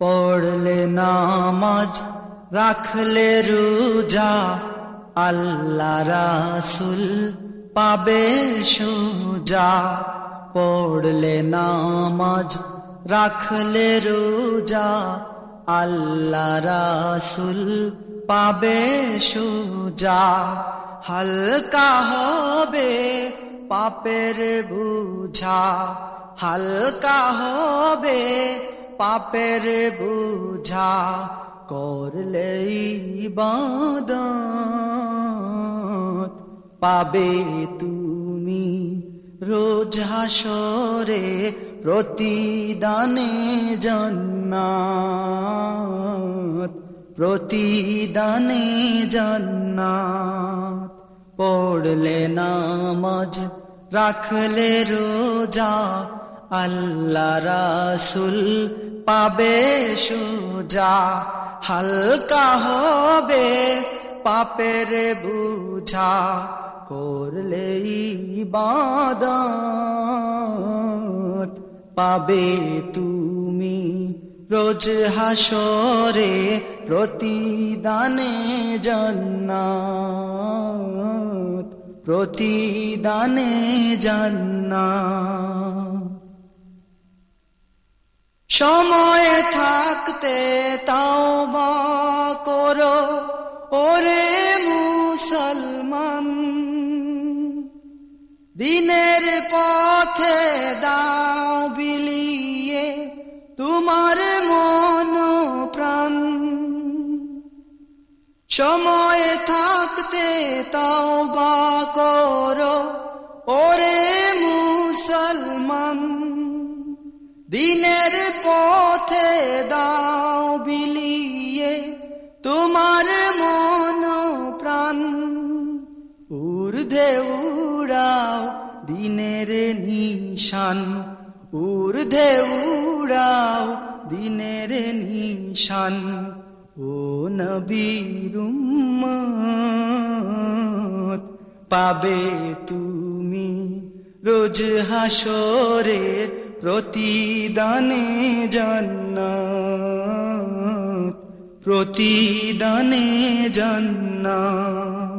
পড়লে নামাজ, রাখলে রোজা, আল্লাহ রাসুল পাবে সোজা। পড়লে নামাজ, রাখলে রোজা, আল্লাহ রাসুল পাবে সোজা। হালকা হবে পাপের বুঝা, হালকা হবে পাপের বুঝা করলে ইবাদত। পাবে তুমি রোজ হাসরে প্রতিদানে জন্নাত প্রতিদানে জন্নাত। পড়লে নামাজ, রাখলে রোজা আল্লাহ রাসুল পাবে সোজা, হালকা হবে পাপের বুঝা করলে ইবাদত পাবে তুমি। রোজ হাসরে প্রতিদানে জন্নাত প্রতিদানে জন্নাত। সময় থাকতে তাওবা করো। ওরে মুসলমান, দিনের পথে দাও বিলিয়ে তোমার মন প্রাণ সময় থাকতে তাওবা করো। ওরে মুসলমান, দিনের ঊর্ধ্বে উড়াও দিনের নিশান। ঊর্ধ্বে উড়াও দিনের নিশান। ও নবীর উম্মত, পাবে তুমি রোজ হাসরে প্রতিদানে জন্নাত প্রতিদানে জন্নাত।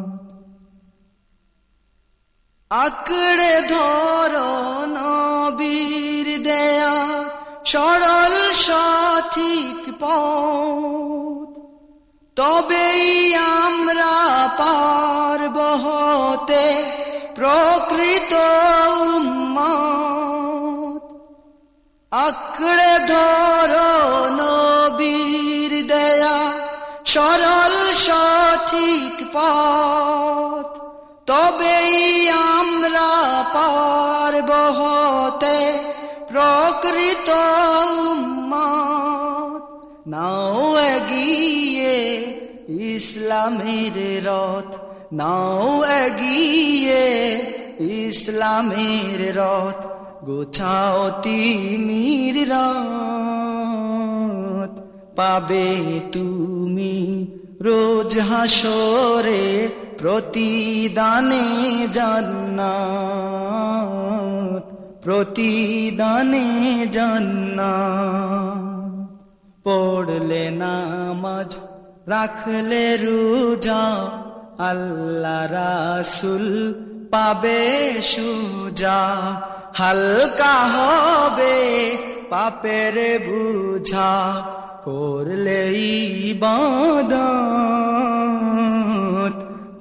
আঁকড়ে ধরো নবীর দেয়া সরল সঠিক পথ। তবেই আমরা পারব হতে প্রকৃত উম্মত। আঁকড়ে ধরো নবীর দেয়া সরল সঠিক পথ। তবেই পারব হতে প্রকৃত নাও এগিয়ে ইসলামের রথ, নাও এগিয়ে ইসলামের রথ, গোছাও তিমির পাবে তুমি রোজ হাসরে প্রতিদানে জান্নাত প্রতিদানে জান্নাত। পড়লে নামাজ, রাখলে রোজা, আল্লাহ রাসুল পাবে সুজা। হালকা হবে পাপের বুঝা করলে ইবাদত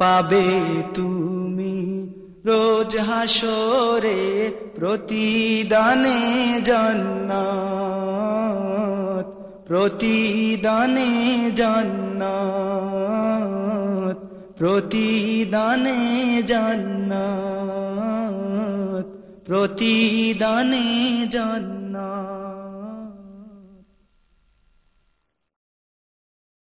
পাবে তুমি। রোজ হাসরে প্রতিদানে জন্নাত প্রতিদানে জন্নাত প্রতিদানে জন্নাত প্রতিদানে জন্নাত।